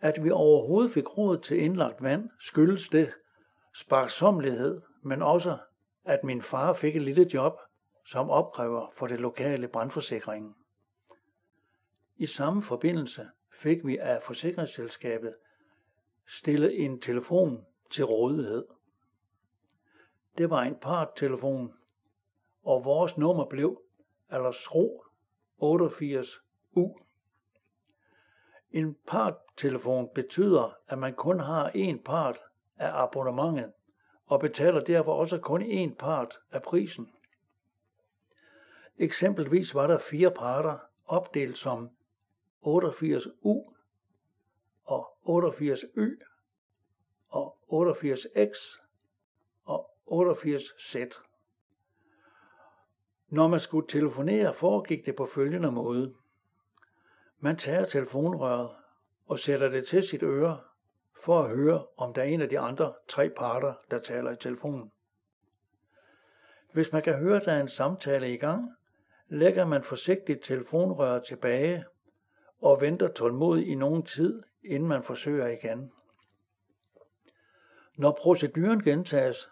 At vi overhovedet fik råd til indlagt vand, skyldes det sparsomlighed, men også, at min far fik et lille job som opkræver for det lokale brandforsikring. I samme forbindelse fik vi af forsikringsselskabet stillet en telefon til rådighed. Det var en parttelefon, og vores nummer blev Aldersro 88U. En parttelefon betyder, at man kun har én part af abonnementet og betaler derfor også kun én part af prisen. Eksempelvis var der fire parter opdelt som 88U og 88Y og 88X og 88Z. Når man skulle telefonere, foregik det på følgende måde. Man tager telefonrøret og sætter det til sit øre for at høre, om der er en af de andre tre parter, der taler i telefonen. Hvis man kan høre, at der er en samtale i gang, lægger man forsigtigt telefonrøret tilbage og venter tålmodigt i nogen tid, inden man forsøger igen. Når proceduren gentages,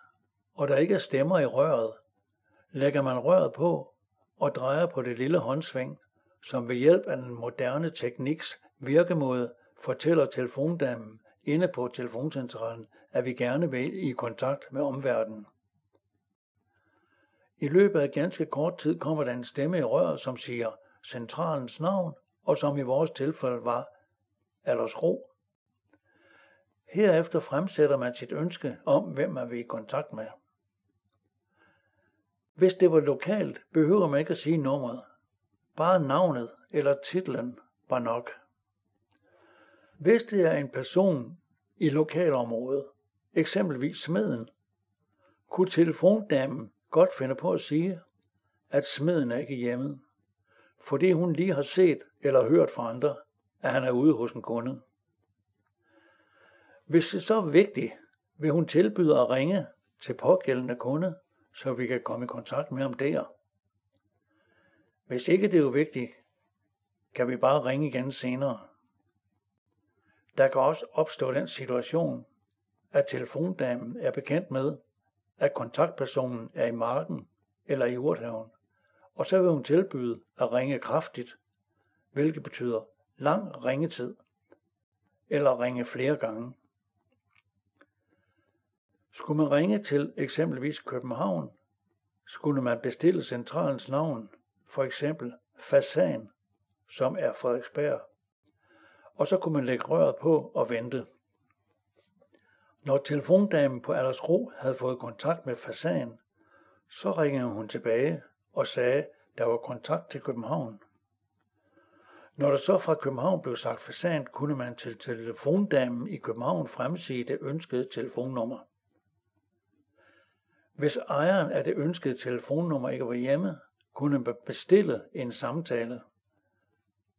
og der ikke er stemmer i røret, lægger man røret på og drejer på det lille håndsving, som ved hjælp af den moderne tekniks virkemåde fortæller telefondamen inde på telefoncentralen, at vi gerne vil i kontakt med omverdenen. I løbet af ganske kort tid kommer der en stemme i røret, som siger centralens navn, og som i vores tilfælde var Aldersro. Herefter fremsætter man sit ønske om, hvem man vil i kontakt med. Hvis det var lokalt, behøver man ikke at sige nummeret. Bare navnet eller titlen var nok. Hvis det er en person i lokalområdet, eksempelvis smeden, kunne telefondamen godt finde på at sige, at smeden er ikke hjemme, fordi hun lige har set eller hørt fra andre, at han er ude hos en kunde. Hvis det så er vigtigt, vil hun tilbyde at ringe til pågældende kunde, så vi kan komme i kontakt med ham der. Hvis ikke det er vigtigt, kan vi bare ringe igen senere. Der kan også opstå den situation, at telefondamen er bekendt med, at kontaktpersonen er i marken eller i urthaven, og så vil hun tilbyde at ringe kraftigt, hvilket betyder lang ringetid, eller ringe flere gange. Skulle man ringe til eksempelvis København, skulle man bestille centralens navn, for eksempel Fasan, som er Frederiksberg, og så kunne man lægge røret på og vente. Når telefondamen på Aldersro havde fået kontakt med Fasan, så ringede hun tilbage og sagde, der var kontakt til København. Når der så fra København blev sagt Fasan, kunne man til telefondamen i København fremsige det ønskede telefonnummer. Hvis ejeren af det ønskede telefonnummer ikke var hjemme, kunne bestille en samtale.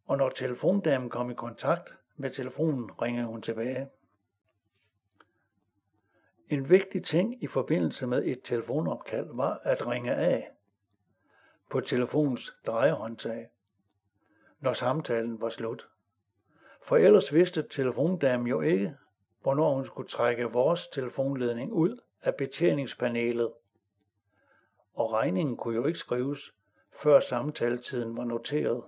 Og når telefondamen kom i kontakt med telefonen, ringede hun tilbage. En vigtig ting i forbindelse med et telefonopkald var at ringe af på telefonens drejehåndtag, når samtalen var slut. For ellers vidste telefondamen jo ikke, hvornår hun skulle trække vores telefonledning ud af betjeningspanelet. Og regningen kunne jo ikke skrives, før samtaletiden var noteret.